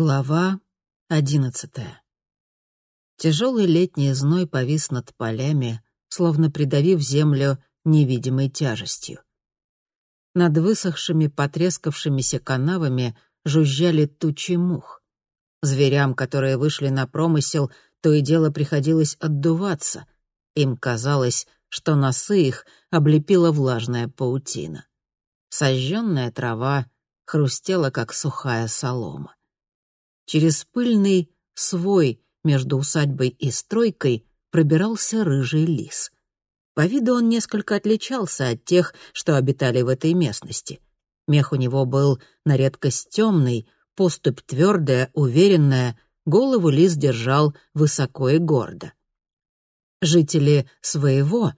Глава одиннадцатая. Тяжелый летний зной повис над полями, словно придавив землю невидимой тяжестью. Над высохшими, потрескавшимися канавами жужжали тучи мух. Зверям, которые вышли на промысел, то и дело приходилось отдуваться. Им казалось, что носы их облепила влажная паутина. Сожженная трава хрустела, как сухая солома. Через пыльный свой между усадьбой и стройкой пробирался рыжий лис. По виду он несколько отличался от тех, что обитали в этой местности. Мех у него был на редкость темный, поступь твердая, уверенная, голову лис держал высоко и гордо. Жители своего,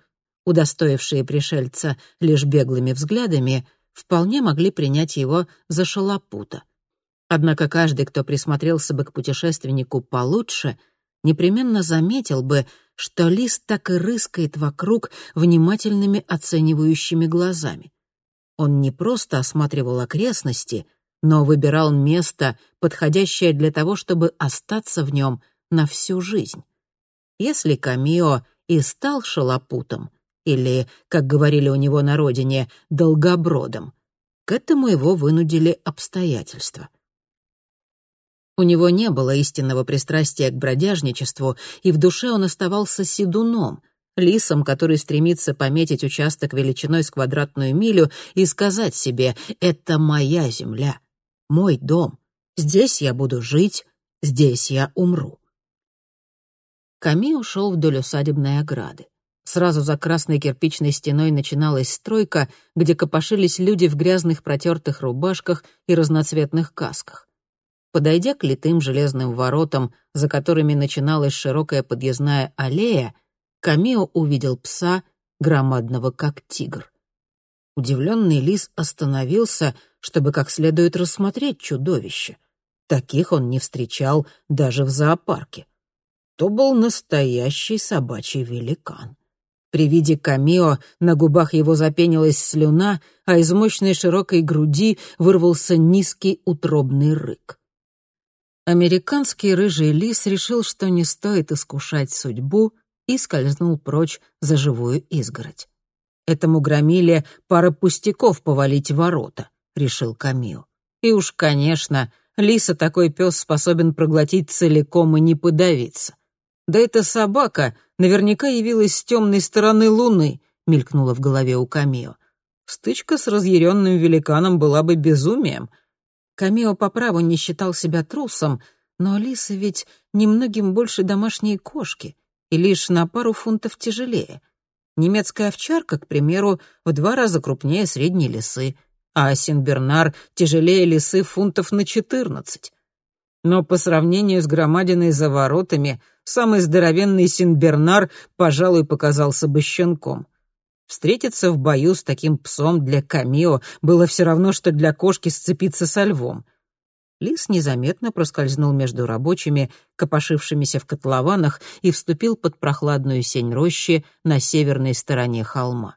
удостоившие пришельца лишь беглыми взглядами, вполне могли принять его за шалопута. Однако каждый, кто присмотрелся бы к путешественнику получше, непременно заметил бы, что лист так и рыскает вокруг внимательными оценивающими глазами. Он не просто осматривал окрестности, но выбирал место, подходящее для того, чтобы остаться в нем на всю жизнь. Если Камио и стал шалопутом, или, как говорили у него на родине, долгобродом, к этому его вынудили обстоятельства. У него не было истинного пристрастия к бродяжничеству, и в душе он оставался седуном, лисом, который стремится пометить участок величиной с квадратную милю и сказать себе «это моя земля, мой дом, здесь я буду жить, здесь я умру». Ками ушел вдоль усадебной ограды. Сразу за красной кирпичной стеной начиналась стройка, где копошились люди в грязных протертых рубашках и разноцветных касках. Подойдя к литым железным воротам, за которыми начиналась широкая подъездная аллея, Камео увидел пса, громадного как тигр. Удивленный лис остановился, чтобы как следует рассмотреть чудовище. Таких он не встречал даже в зоопарке. То был настоящий собачий великан. При виде Камио на губах его запенилась слюна, а из мощной широкой груди вырвался низкий утробный рык. Американский рыжий лис решил, что не стоит искушать судьбу, и скользнул прочь за живую изгородь. «Этому громиле пара пустяков повалить ворота», — решил Камил. «И уж, конечно, лиса такой пес способен проглотить целиком и не подавиться. Да эта собака наверняка явилась с темной стороны луны», — мелькнула в голове у Камио. «Стычка с разъяренным великаном была бы безумием, Камео по праву не считал себя трусом, но лисы ведь немногим больше домашней кошки и лишь на пару фунтов тяжелее. Немецкая овчарка, к примеру, в два раза крупнее средней лисы, а Синбернар тяжелее лисы фунтов на четырнадцать. Но по сравнению с громадиной за воротами, самый здоровенный Синбернар, пожалуй, показался бы щенком. Встретиться в бою с таким псом для Камио было все равно, что для кошки сцепиться со львом. Лис незаметно проскользнул между рабочими, копошившимися в котлованах, и вступил под прохладную сень рощи на северной стороне холма.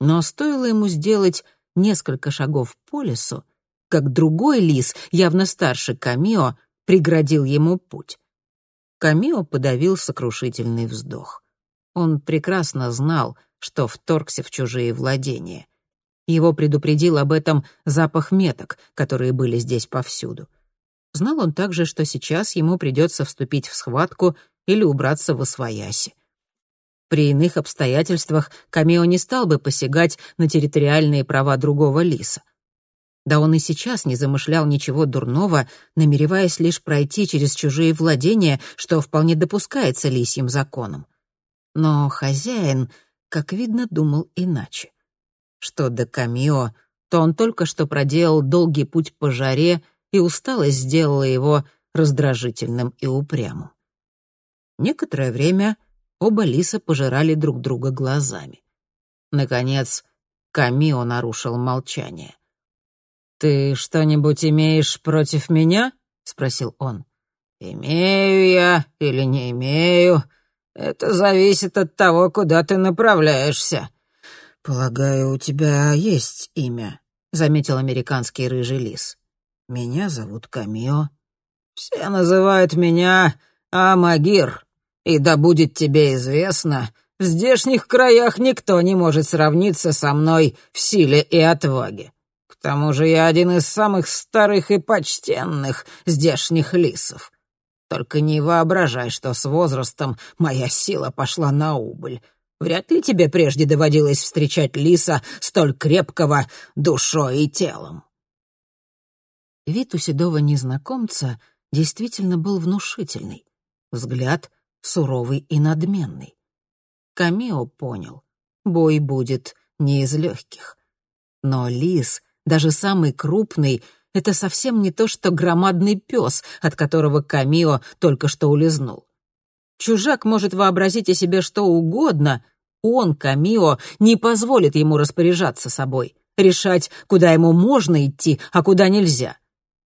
Но стоило ему сделать несколько шагов по лесу, как другой лис, явно старше Камио, преградил ему путь. Камио подавил сокрушительный вздох. Он прекрасно знал, что вторгся в чужие владения. Его предупредил об этом запах меток, которые были здесь повсюду. Знал он также, что сейчас ему придется вступить в схватку или убраться в освояси. При иных обстоятельствах Камео не стал бы посягать на территориальные права другого лиса. Да он и сейчас не замышлял ничего дурного, намереваясь лишь пройти через чужие владения, что вполне допускается лисьим законом. Но хозяин как видно, думал иначе. Что до Камио, то он только что проделал долгий путь по жаре, и усталость сделала его раздражительным и упрямым. Некоторое время оба лиса пожирали друг друга глазами. Наконец, Камио нарушил молчание. «Ты что-нибудь имеешь против меня?» — спросил он. «Имею я или не имею, это зависит от того, куда ты направляешься. Полагаю, у тебя есть имя, заметил американский рыжий лис. Меня зовут Камио. Все называют меня Амагир, и да будет тебе известно, в здешних краях никто не может сравниться со мной в силе и отваге. К тому же я один из самых старых и почтенных здешних лисов. Только не воображай, что с возрастом моя сила пошла на убыль. Вряд ли тебе прежде доводилось встречать лиса столь крепкого душой и телом. Вид у седого незнакомца действительно был внушительный. Взгляд суровый и надменный. Камео понял, бой будет не из легких. Но лис, даже самый крупный, это совсем не то, что громадный пес, от которого Камио только что улизнул. Чужак может вообразить о себе что угодно, он, Камио, не позволит ему распоряжаться собой, решать, куда ему можно идти, а куда нельзя.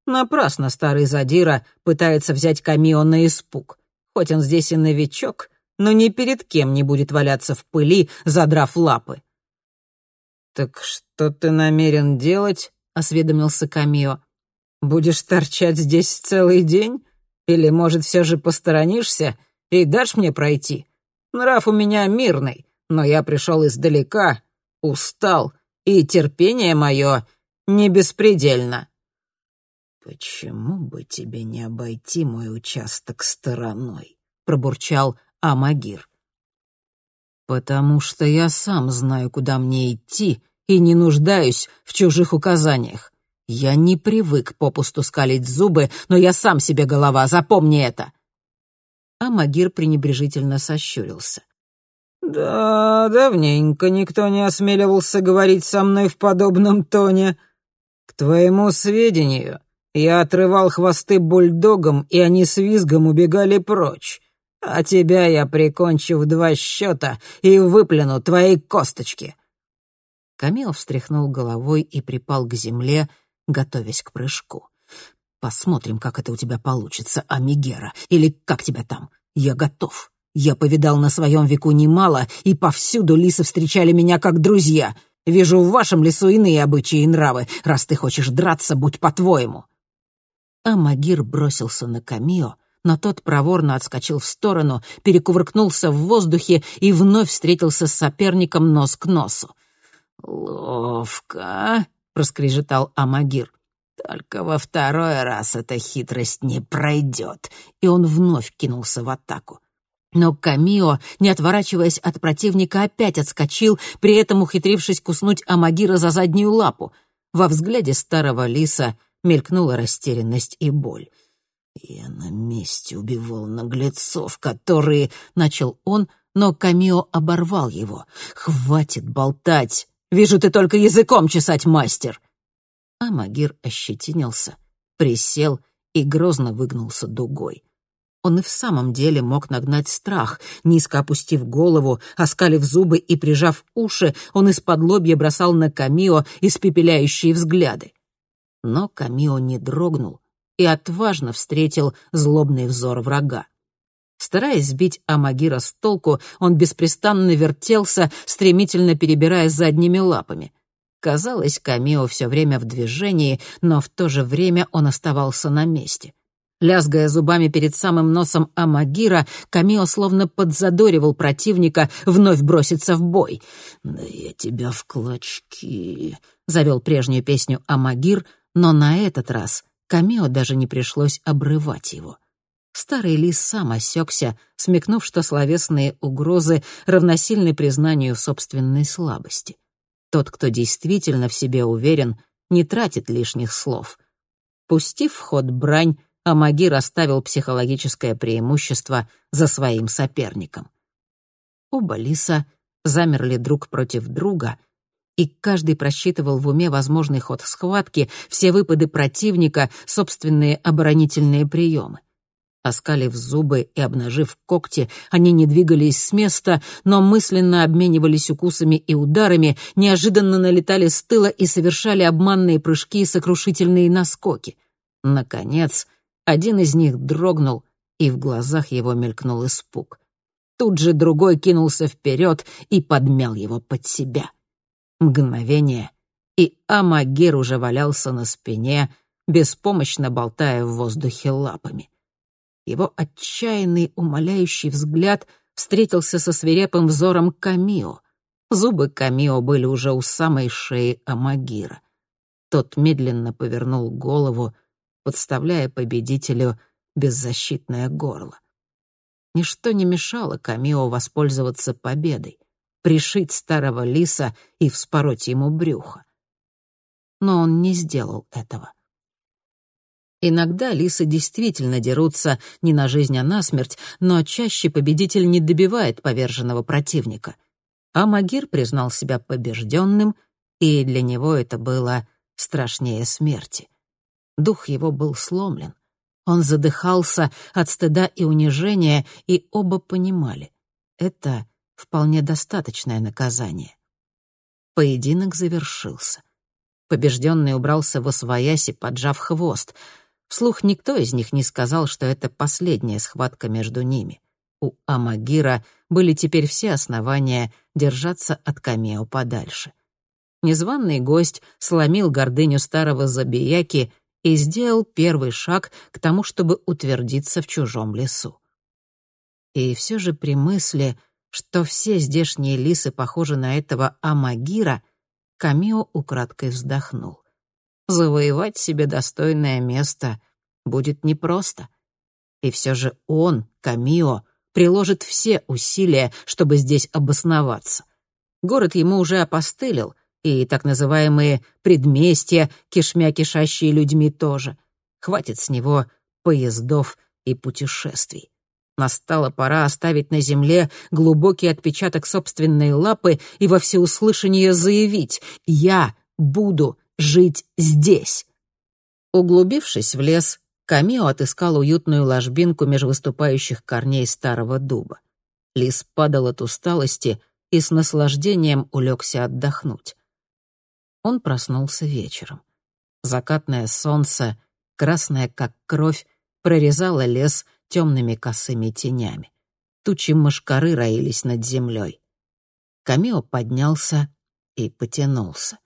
Напрасно старый задира пытается взять Камио на испуг. Хоть он здесь и новичок, но ни перед кем не будет валяться в пыли, задрав лапы. «Так что ты намерен делать?» — осведомился Камио. «Будешь торчать здесь целый день? Или, может, все же посторонишься и дашь мне пройти? Нрав у меня мирный, но я пришел издалека, устал, и терпение мое не беспредельно». «Почему бы тебе не обойти мой участок стороной?» — пробурчал Амагир. «Потому что я сам знаю, куда мне идти, и не нуждаюсь в чужих указаниях. Я не привык попусту скалить зубы, но я сам себе голова, запомни это!» Амагир пренебрежительно сощурился. «Да, давненько никто не осмеливался говорить со мной в подобном тоне. К твоему сведению, я отрывал хвосты бульдогам, и они с визгом убегали прочь. А тебя я прикончу в два счета и выплюну твои косточки». Камил встряхнул головой и припал к земле, готовясь к прыжку. «Посмотрим, как это у тебя получится, Амигера, или как тебя там. Я готов. Я повидал на своем веку немало, и повсюду лисы встречали меня как друзья. Вижу в вашем лесу иные обычаи и нравы. Раз ты хочешь драться, будь по-твоему». Амагир бросился на Камио, но тот проворно отскочил в сторону, перекувыркнулся в воздухе и вновь встретился с соперником нос к носу. «Ловко», — проскрежетал Амагир. «Только во второй раз эта хитрость не пройдет», и он вновь кинулся в атаку. Но Камио, не отворачиваясь от противника, опять отскочил, при этом ухитрившись куснуть Амагира за заднюю лапу. Во взгляде старого лиса мелькнула растерянность и боль. «Я на месте убивал наглецов, которые...» — начал он, но Камио оборвал его. «Хватит болтать! Вижу, ты только языком чесать мастер!» А Магир ощетинился, присел и грозно выгнулся дугой. Он и в самом деле мог нагнать страх. Низко опустив голову, оскалив зубы и прижав уши, он из-под лобья бросал на Камио испепеляющие взгляды. Но Камио не дрогнул, и отважно встретил злобный взор врага. Стараясь сбить Амагира с толку, он беспрестанно вертелся, стремительно перебирая задними лапами. Казалось, Камио все время в движении, но в то же время он оставался на месте. Лязгая зубами перед самым носом Амагира, Камио словно подзадоривал противника вновь броситься в бой. «Да я тебя в клочки», — завел прежнюю песню Амагир, но на этот раз Камео даже не пришлось обрывать его. Старый лис сам осекся, смекнув, что словесные угрозы равносильны признанию собственной слабости. Тот, кто действительно в себе уверен, не тратит лишних слов. Пустив в ход брань, Амагир оставил психологическое преимущество за своим соперником. Оба лиса замерли друг против друга — и каждый просчитывал в уме возможный ход схватки, все выпады противника, собственные оборонительные приемы. Оскалив зубы и обнажив когти, они не двигались с места, но мысленно обменивались укусами и ударами, неожиданно налетали с тыла и совершали обманные прыжки и сокрушительные наскоки. Наконец, один из них дрогнул, и в глазах его мелькнул испуг. Тут же другой кинулся вперед и подмял его под себя. Мгновение, и Амагир уже валялся на спине, беспомощно болтая в воздухе лапами. Его отчаянный, умоляющий взгляд встретился со свирепым взором Камио. Зубы Камио были уже у самой шеи Амагира. Тот медленно повернул голову, подставляя победителю беззащитное горло. Ничто не мешало Камио воспользоваться победой, пришить старого лиса и вспороть ему брюхо. Но он не сделал этого. Иногда лисы действительно дерутся не на жизнь, а на смерть, но чаще победитель не добивает поверженного противника. А Магир признал себя побежденным, и для него это было страшнее смерти. Дух его был сломлен. Он задыхался от стыда и унижения, и оба понимали — это вполне достаточное наказание. Поединок завершился. Побежденный убрался во свояси, поджав хвост. Вслух никто из них не сказал, что это последняя схватка между ними. У Амагира были теперь все основания держаться от Камео подальше. Незваный гость сломил гордыню старого забияки и сделал первый шаг к тому, чтобы утвердиться в чужом лесу. И все же при мысли, что все здешние лисы похожи на этого Амагира, Камио украдкой вздохнул. Завоевать себе достойное место будет непросто. И все же он, Камио, приложит все усилия, чтобы здесь обосноваться. Город ему уже опостылил, и так называемые предместья, кишмя кишащие людьми тоже. Хватит с него поездов и путешествий. Настала пора оставить на земле глубокий отпечаток собственной лапы и во всеуслышание заявить «Я буду жить здесь». Углубившись в лес, Камио отыскал уютную ложбинку меж выступающих корней старого дуба. Лис падал от усталости и с наслаждением улегся отдохнуть. Он проснулся вечером. Закатное солнце, красное как кровь, прорезало лес темными косыми тенями. Тучи мошкары роились над землей. Камио поднялся и потянулся.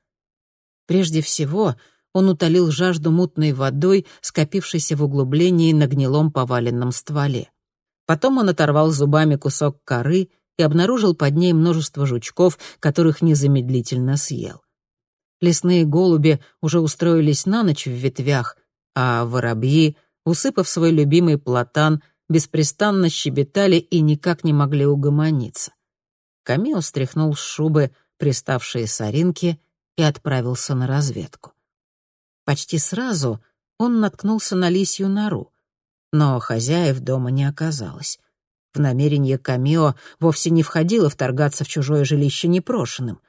Прежде всего он утолил жажду мутной водой, скопившейся в углублении на гнилом поваленном стволе. Потом он оторвал зубами кусок коры и обнаружил под ней множество жучков, которых незамедлительно съел. Лесные голуби уже устроились на ночь в ветвях, а воробьи, усыпав свой любимый платан, беспрестанно щебетали и никак не могли угомониться. Камио стряхнул с шубы приставшие соринки и отправился на разведку. Почти сразу он наткнулся на лисью нору, но хозяев дома не оказалось. В намерение Камио вовсе не входило вторгаться в чужое жилище непрошенным.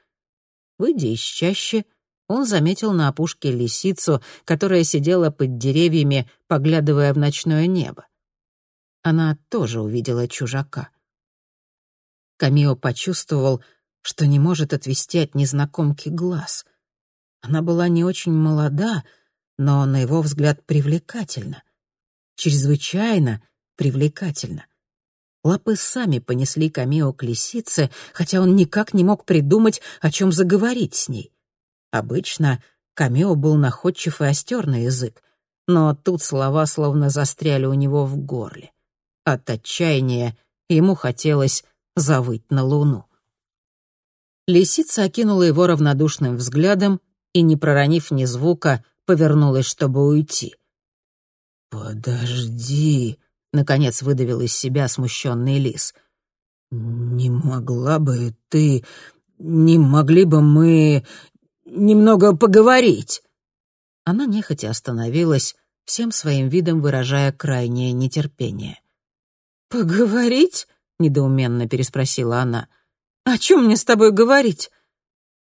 Выйдя из чащи, он заметил на опушке лисицу, которая сидела под деревьями, поглядывая в ночное небо. Она тоже увидела чужака. Камио почувствовал, что не может отвести от незнакомки глаз. Она была не очень молода, но, на его взгляд, привлекательна. Чрезвычайно привлекательна. Лапы сами понесли Камио к лисице, хотя он никак не мог придумать, о чем заговорить с ней. Обычно Камео был находчив и остер на язык, но тут слова словно застряли у него в горле. От отчаяния ему хотелось завыть на луну. Лисица окинула его равнодушным взглядом и, не проронив ни звука, повернулась, чтобы уйти. «Подожди», — наконец выдавил из себя смущенный лис. «Не могла бы ты... Не могли бы мы немного поговорить». Она нехотя остановилась, всем своим видом выражая крайнее нетерпение. «Поговорить?» — недоуменно переспросила она. «О чем мне с тобой говорить?»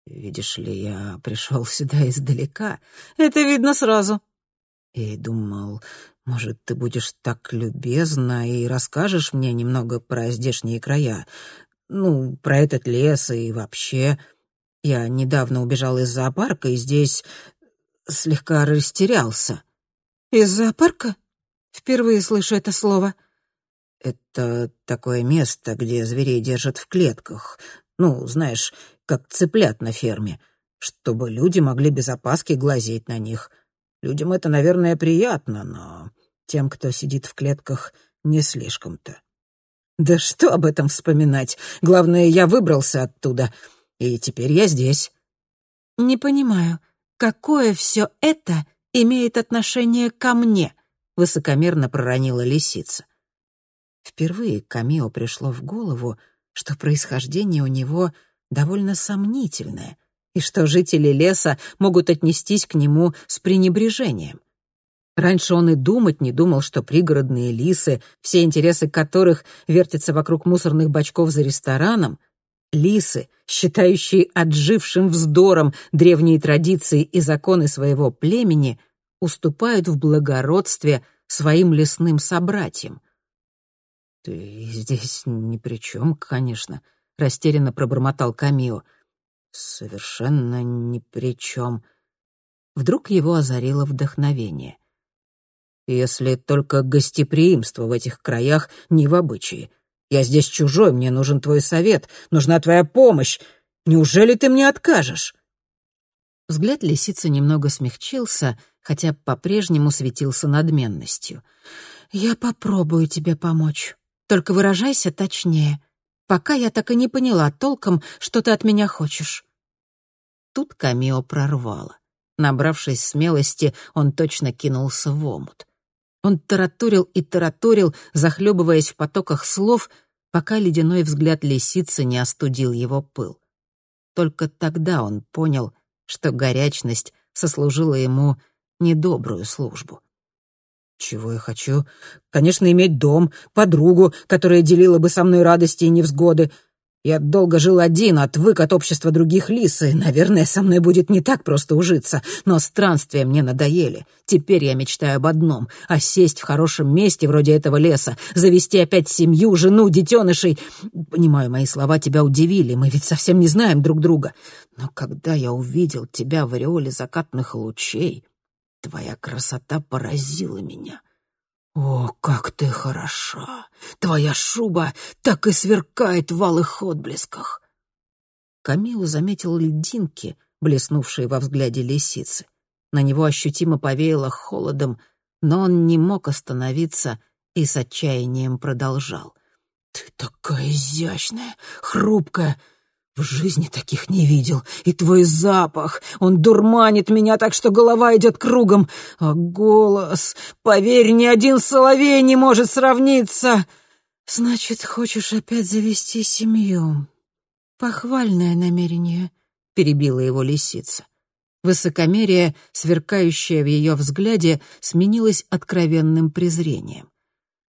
«Видишь ли, я пришел сюда издалека. Это видно сразу». И думал, может, ты будешь так любезна и расскажешь мне немного про здешние края. Ну, про этот лес и вообще. Я недавно убежал из зоопарка и здесь слегка растерялся. Из зоопарка? Впервые слышу это слово. Это такое место, где зверей держат в клетках. Ну, знаешь, как цыплят на ферме, чтобы люди могли без опаски глазеть на них. Людям это, наверное, приятно, но тем, кто сидит в клетках, не слишком-то. Да что об этом вспоминать? Главное, я выбрался оттуда, и теперь я здесь. Не понимаю, какое все это имеет отношение ко мне? Высокомерно проронила лисица. Впервые Камио пришло в голову, что происхождение у него довольно сомнительное, и что жители леса могут отнестись к нему с пренебрежением. Раньше он и думать не думал, что пригородные лисы, все интересы которых вертятся вокруг мусорных бачков за рестораном, лисы, считающие отжившим вздором древние традиции и законы своего племени, уступают в благородстве своим лесным собратьям. «Ты здесь ни при чем, конечно», — растерянно пробормотал Камио. «Совершенно ни при чем». Вдруг его озарило вдохновение если только гостеприимство в этих краях не в обычае. Я здесь чужой, мне нужен твой совет, нужна твоя помощь. Неужели ты мне откажешь?» Взгляд лисицы немного смягчился, хотя по-прежнему светился надменностью. «Я попробую тебе помочь. Только выражайся точнее. Пока я так и не поняла толком, что ты от меня хочешь». Тут Камио прорвало. Набравшись смелости, он точно кинулся в омут. Он тараторил и тараторил, захлебываясь в потоках слов, пока ледяной взгляд лисицы не остудил его пыл. Только тогда он понял, что горячность сослужила ему недобрую службу. «Чего я хочу? Конечно, иметь дом, подругу, которая делила бы со мной радости и невзгоды, я долго жил один, отвык от общества других лис, и, наверное, со мной будет не так просто ужиться. Но странствия мне надоели. Теперь я мечтаю об одном — осесть в хорошем месте вроде этого леса, завести опять семью, жену, детенышей. Понимаю, мои слова тебя удивили, мы ведь совсем не знаем друг друга. Но когда я увидел тебя в ореоле закатных лучей, твоя красота поразила меня. «О, как ты хороша! Твоя шуба так и сверкает в алых отблесках!» Камил заметил льдинки, блеснувшие во взгляде лисицы. На него ощутимо повеяло холодом, но он не мог остановиться и с отчаянием продолжал. «Ты такая изящная, хрупкая, в жизни таких не видел. И твой запах, он дурманит меня так, что голова идет кругом. А голос, поверь, ни один соловей не может сравниться. Значит, хочешь опять завести семью? Похвальное намерение, — перебила его лисица. Высокомерие, сверкающее в ее взгляде, сменилось откровенным презрением.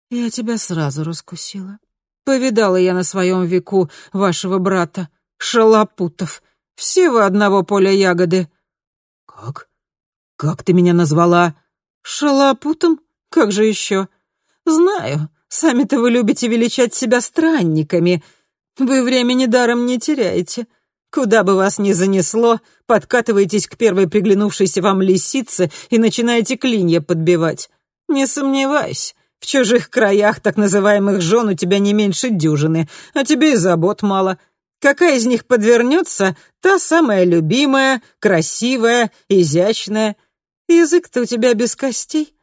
«Я тебя сразу раскусила. Повидала я на своем веку вашего брата. Шалопутов. Все вы одного поля ягоды». «Как? Как ты меня назвала?» «Шалопутом? Как же еще?» «Знаю. Сами-то вы любите величать себя странниками. Вы времени даром не теряете. Куда бы вас ни занесло, подкатываетесь к первой приглянувшейся вам лисице и начинаете клинья подбивать. Не сомневаюсь, в чужих краях так называемых жен у тебя не меньше дюжины, а тебе и забот мало. Какая из них подвернется, та самая любимая, красивая, изящная. Язык-то у тебя без костей.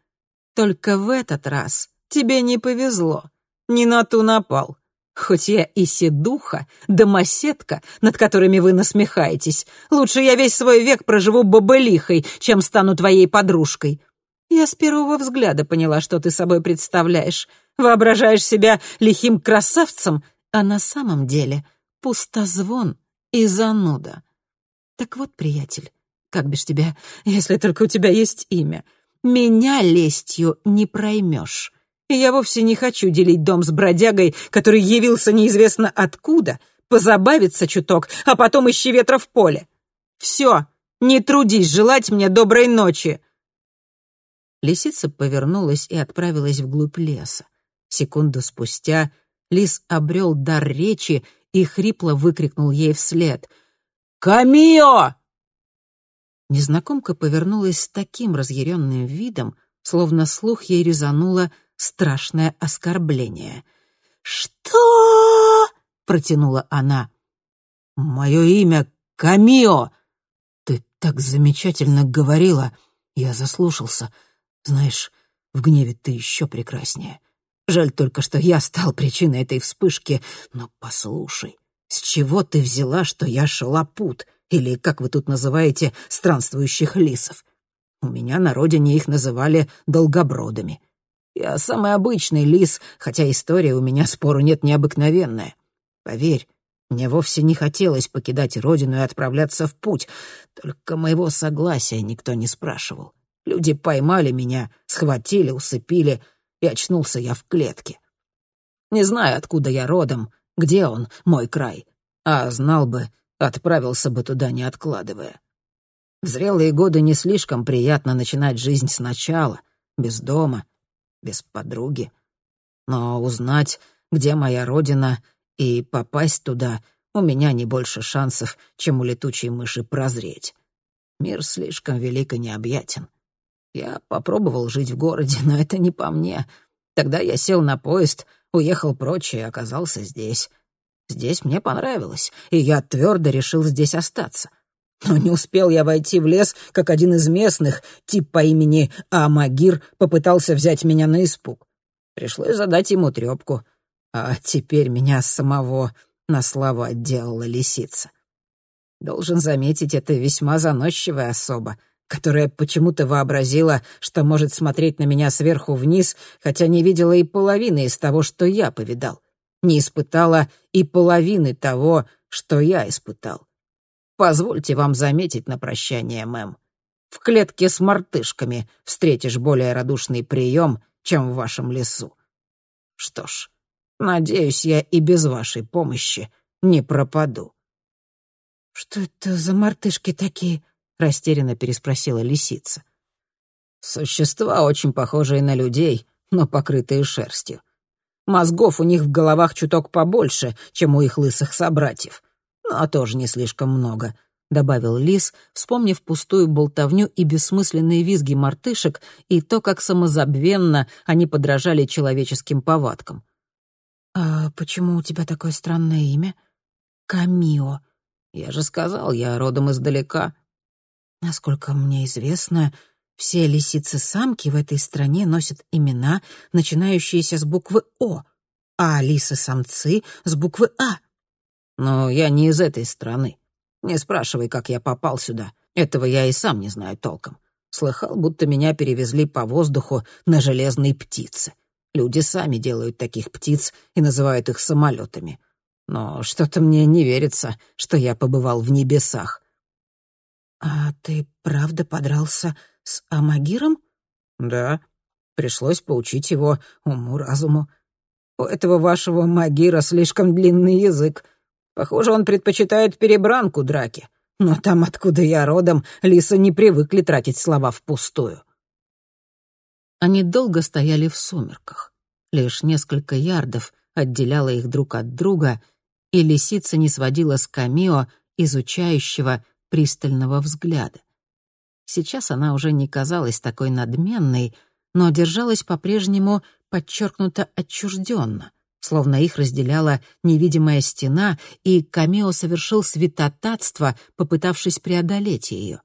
Только в этот раз тебе не повезло. Не на ту напал. Хоть я и седуха, домоседка, над которыми вы насмехаетесь, лучше я весь свой век проживу бабылихой, чем стану твоей подружкой. Я с первого взгляда поняла, что ты собой представляешь. Воображаешь себя лихим красавцем, а на самом деле пустозвон и зануда. Так вот, приятель, как бишь тебя, если только у тебя есть имя, меня лестью не проймешь. И я вовсе не хочу делить дом с бродягой, который явился неизвестно откуда, позабавиться чуток, а потом ищи ветра в поле. Все, не трудись желать мне доброй ночи. Лисица повернулась и отправилась вглубь леса. Секунду спустя лис обрел дар речи и хрипло выкрикнул ей вслед. «Камио!» Незнакомка повернулась с таким разъяренным видом, словно слух ей резануло страшное оскорбление. «Что?» — протянула она. «Мое имя Камио. Ты так замечательно говорила. Я заслушался. Знаешь, в гневе ты еще прекраснее. Жаль только, что я стал причиной этой вспышки. Но послушай, с чего ты взяла, что я шалопут? Или, как вы тут называете, странствующих лисов? У меня на родине их называли долгобродами. Я самый обычный лис, хотя история у меня, спору нет, необыкновенная. Поверь, мне вовсе не хотелось покидать родину и отправляться в путь, только моего согласия никто не спрашивал. Люди поймали меня, схватили, усыпили, и очнулся я в клетке. Не знаю, откуда я родом, где он, мой край, а знал бы, отправился бы туда, не откладывая. В зрелые годы не слишком приятно начинать жизнь сначала, без дома, без подруги. Но узнать, где моя родина, и попасть туда у меня не больше шансов, чем у летучей мыши прозреть. Мир слишком велик и необъятен. Я попробовал жить в городе, но это не по мне. Тогда я сел на поезд, уехал прочь и оказался здесь. Здесь мне понравилось, и я твердо решил здесь остаться. Но не успел я войти в лес, как один из местных, тип по имени Амагир, попытался взять меня на испуг. Пришлось задать ему трёпку. А теперь меня самого на славу отделала лисица. Должен заметить, это весьма заносчивая особа, которая почему-то вообразила, что может смотреть на меня сверху вниз, хотя не видела и половины из того, что я повидал. Не испытала и половины того, что я испытал. Позвольте вам заметить на прощание, мэм. В клетке с мартышками встретишь более радушный прием, чем в вашем лесу. Что ж, Надеюсь, я и без вашей помощи не пропаду». «Что это за мартышки такие?» — растерянно переспросила лисица. «Существа, очень похожие на людей, но покрытые шерстью. Мозгов у них в головах чуток побольше, чем у их лысых собратьев, но тоже не слишком много», — добавил лис, вспомнив пустую болтовню и бессмысленные визги мартышек и то, как самозабвенно они подражали человеческим повадкам. «А почему у тебя такое странное имя?» «Камио». «Я же сказал, я родом издалека». «Насколько мне известно, все лисицы-самки в этой стране носят имена, начинающиеся с буквы «О», а лисы-самцы — с буквы «А». «Но я не из этой страны. Не спрашивай, как я попал сюда. Этого я и сам не знаю толком. Слыхал, будто меня перевезли по воздуху на железной птице. Люди сами делают таких птиц и называют их самолетами. Но что-то мне не верится, что я побывал в небесах. «А ты правда подрался с Амагиром?» «Да. Пришлось поучить его уму-разуму. У этого вашего Магира слишком длинный язык. Похоже, он предпочитает перебранку драки. Но там, откуда я родом, лисы не привыкли тратить слова впустую». Они долго стояли в сумерках. Лишь несколько ярдов отделяло их друг от друга, и лисица не сводила с Камио изучающего пристального взгляда. Сейчас она уже не казалась такой надменной, но держалась по-прежнему подчеркнуто отчужденно, словно их разделяла невидимая стена, и Камио совершил святотатство, попытавшись преодолеть ее.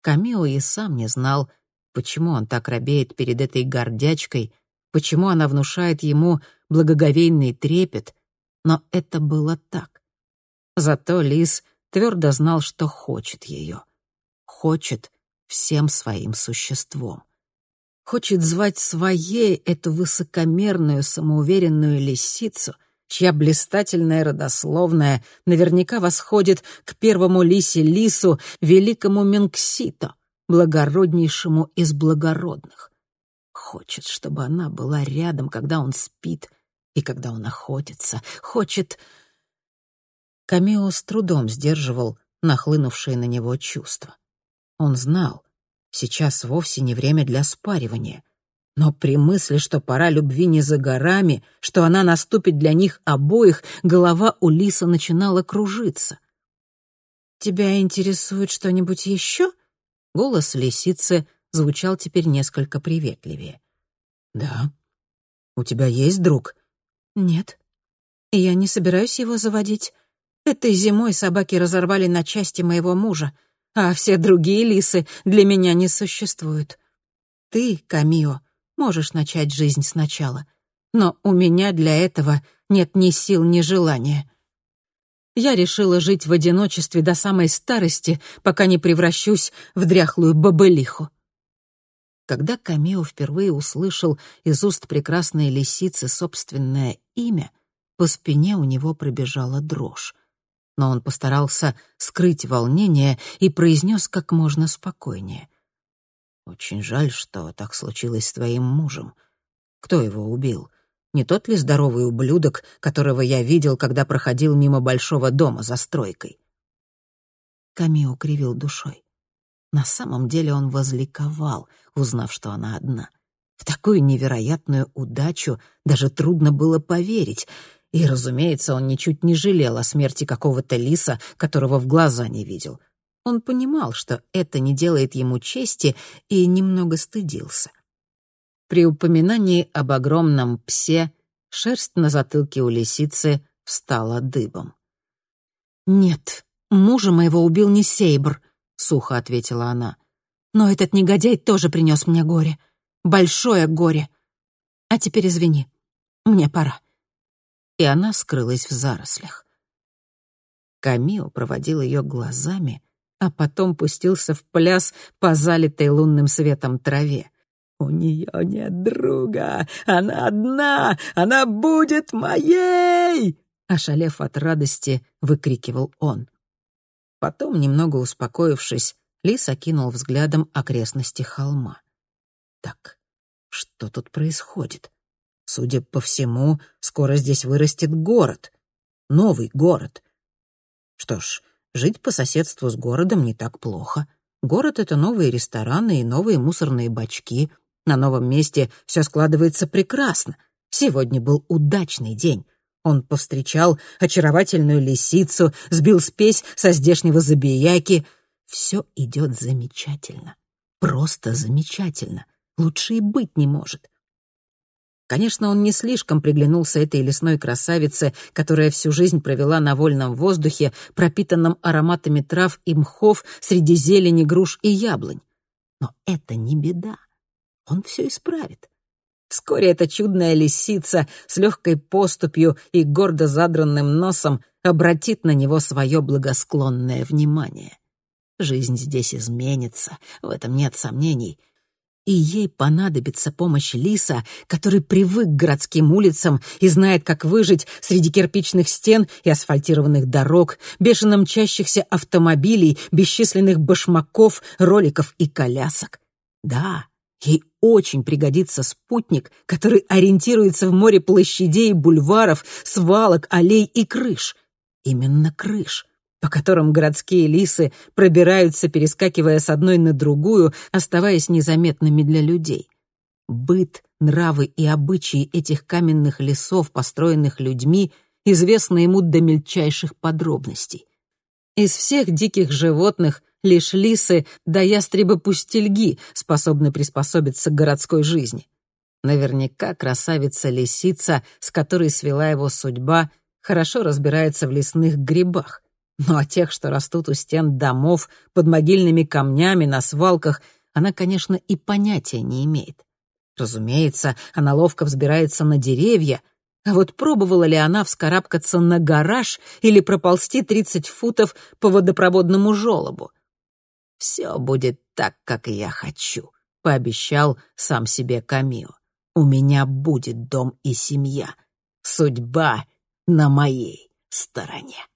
Камио и сам не знал, почему он так робеет перед этой гордячкой, почему она внушает ему благоговейный трепет, но это было так. Зато Лис твердо знал, что хочет ее. Хочет всем своим существом. Хочет звать своей эту высокомерную, самоуверенную лисицу, чья блистательная родословная наверняка восходит к первому лисе-лису, великому Менксито, благороднейшему из благородных. Хочет, чтобы она была рядом, когда он спит и когда он охотится. Хочет... Камео с трудом сдерживал нахлынувшие на него чувства. Он знал, сейчас вовсе не время для спаривания. Но при мысли, что пора любви не за горами, что она наступит для них обоих, голова у Лиса начинала кружиться. «Тебя интересует что-нибудь еще?» Голос лисицы звучал теперь несколько приветливее. «Да. У тебя есть друг?» «Нет. Я не собираюсь его заводить. Этой зимой собаки разорвали на части моего мужа. а все другие лисы для меня не существуют. Ты, Камио, можешь начать жизнь сначала, но у меня для этого нет ни сил, ни желания. Я решила жить в одиночестве до самой старости, пока не превращусь в дряхлую бабылиху. Когда Камио впервые услышал из уст прекрасной лисицы собственное имя, по спине у него пробежала дрожь но он постарался скрыть волнение и произнес как можно спокойнее. «Очень жаль, что так случилось с твоим мужем. Кто его убил? Не тот ли здоровый ублюдок, которого я видел, когда проходил мимо большого дома за стройкой?» Камио кривил душой. На самом деле он возликовал, узнав, что она одна. В такую невероятную удачу даже трудно было поверить — и, разумеется, он ничуть не жалел о смерти какого-то лиса, которого в глаза не видел. Он понимал, что это не делает ему чести, и немного стыдился. При упоминании об огромном псе шерсть на затылке у лисицы встала дыбом. «Нет, мужа моего убил не Сейбр», — сухо ответила она. «Но этот негодяй тоже принес мне горе. Большое горе. А теперь извини, мне пора» и она скрылась в зарослях. Камио проводил ее глазами, а потом пустился в пляс по залитой лунным светом траве. «У нее нет друга! Она одна! Она будет моей!» Ошалев от радости, выкрикивал он. Потом, немного успокоившись, Лис окинул взглядом окрестности холма. «Так, что тут происходит?» Судя по всему, скоро здесь вырастет город. Новый город. Что ж, жить по соседству с городом не так плохо. Город — это новые рестораны и новые мусорные бачки. На новом месте все складывается прекрасно. Сегодня был удачный день. Он повстречал очаровательную лисицу, сбил спесь со здешнего забияки. Все идет замечательно. Просто замечательно. Лучше и быть не может. Конечно, он не слишком приглянулся этой лесной красавице, которая всю жизнь провела на вольном воздухе, пропитанном ароматами трав и мхов среди зелени, груш и яблонь. Но это не беда. Он все исправит. Вскоре эта чудная лисица с легкой поступью и гордо задранным носом обратит на него свое благосклонное внимание. Жизнь здесь изменится, в этом нет сомнений, и ей понадобится помощь Лиса, который привык к городским улицам и знает, как выжить среди кирпичных стен и асфальтированных дорог, бешено мчащихся автомобилей, бесчисленных башмаков, роликов и колясок. Да, ей очень пригодится спутник, который ориентируется в море площадей, бульваров, свалок, аллей и крыш. Именно крыш по которым городские лисы пробираются, перескакивая с одной на другую, оставаясь незаметными для людей. Быт, нравы и обычаи этих каменных лесов, построенных людьми, известны ему до мельчайших подробностей. Из всех диких животных лишь лисы да ястребы-пустельги способны приспособиться к городской жизни. Наверняка красавица-лисица, с которой свела его судьба, хорошо разбирается в лесных грибах. Ну а тех, что растут у стен домов, под могильными камнями, на свалках, она, конечно, и понятия не имеет. Разумеется, она ловко взбирается на деревья, а вот пробовала ли она вскарабкаться на гараж или проползти 30 футов по водопроводному желобу? «Все будет так, как я хочу», — пообещал сам себе Камио. «У меня будет дом и семья. Судьба на моей стороне».